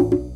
you